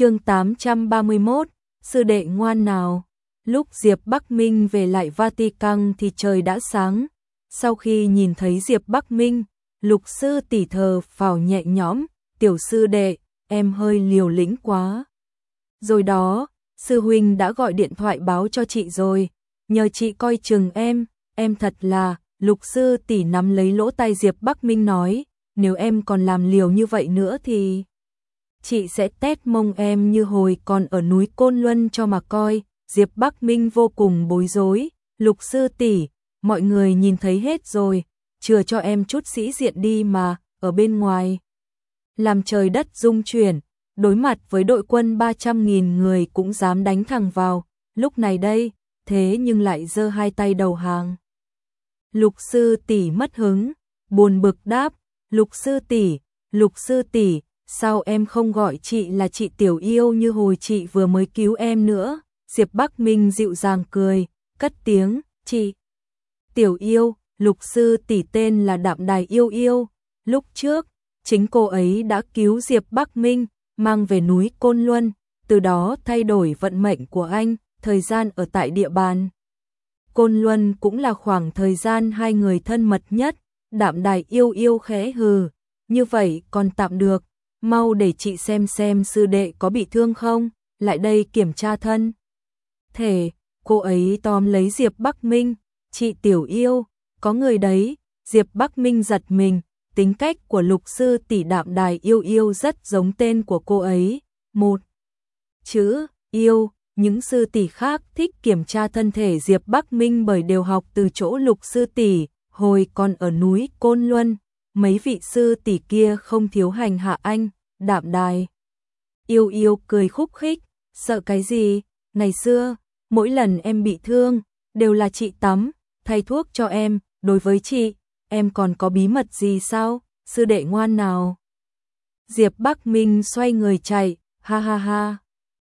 chương 831, sư đệ ngoan nào. Lúc Diệp Bắc Minh về lại Vatican thì trời đã sáng. Sau khi nhìn thấy Diệp Bắc Minh, lục sư tỷ thờ phào nhẹ nhõm, tiểu sư đệ, em hơi liều lĩnh quá. Rồi đó, sư huynh đã gọi điện thoại báo cho chị rồi, nhờ chị coi chừng em, em thật là, lục sư tỷ nắm lấy lỗ tai Diệp Bắc Minh nói, nếu em còn làm liều như vậy nữa thì chị sẽ tét mông em như hồi còn ở núi Côn Luân cho mà coi. Diệp Bắc Minh vô cùng bối rối, lục sư tỷ, mọi người nhìn thấy hết rồi, chừa cho em chút sĩ diện đi mà, ở bên ngoài. Làm trời đất rung chuyển, đối mặt với đội quân 300.000 người cũng dám đánh thẳng vào, lúc này đây, thế nhưng lại giơ hai tay đầu hàng. Lục sư tỷ mất hứng, buồn bực đáp, lục sư tỷ, lục sư tỷ, sao em không gọi chị là chị tiểu yêu như hồi chị vừa mới cứu em nữa? Diệp Bắc Minh dịu dàng cười, cất tiếng, chị. Tiểu yêu, lục sư tỷ tên là Đạm Đài Yêu Yêu, lúc trước, chính cô ấy đã cứu Diệp Bắc Minh, mang về núi Côn Luân, từ đó thay đổi vận mệnh của anh, thời gian ở tại địa bàn. Côn Luân cũng là khoảng thời gian hai người thân mật nhất, Đạm Đài Yêu Yêu khẽ hừ, như vậy còn tạm được, mau để chị xem xem sư đệ có bị thương không, lại đây kiểm tra thân. Thể, cô ấy tóm lấy Diệp Bắc Minh, chị tiểu yêu, có người đấy, Diệp Bắc Minh giật mình, tính cách của lục sư tỷ đạm đài yêu yêu rất giống tên của cô ấy, một chữ yêu, những sư tỷ khác thích kiểm tra thân thể Diệp Bắc Minh bởi đều học từ chỗ lục sư tỷ, hồi còn ở núi Côn Luân, mấy vị sư tỷ kia không thiếu hành hạ anh, đạm đài. Yêu yêu cười khúc khích, sợ cái gì, ngày xưa, mỗi lần em bị thương, đều là chị tắm, thay thuốc cho em, đối với chị, em còn có bí mật gì sao, sư đệ ngoan nào. Diệp Bắc Minh xoay người chạy, ha ha ha.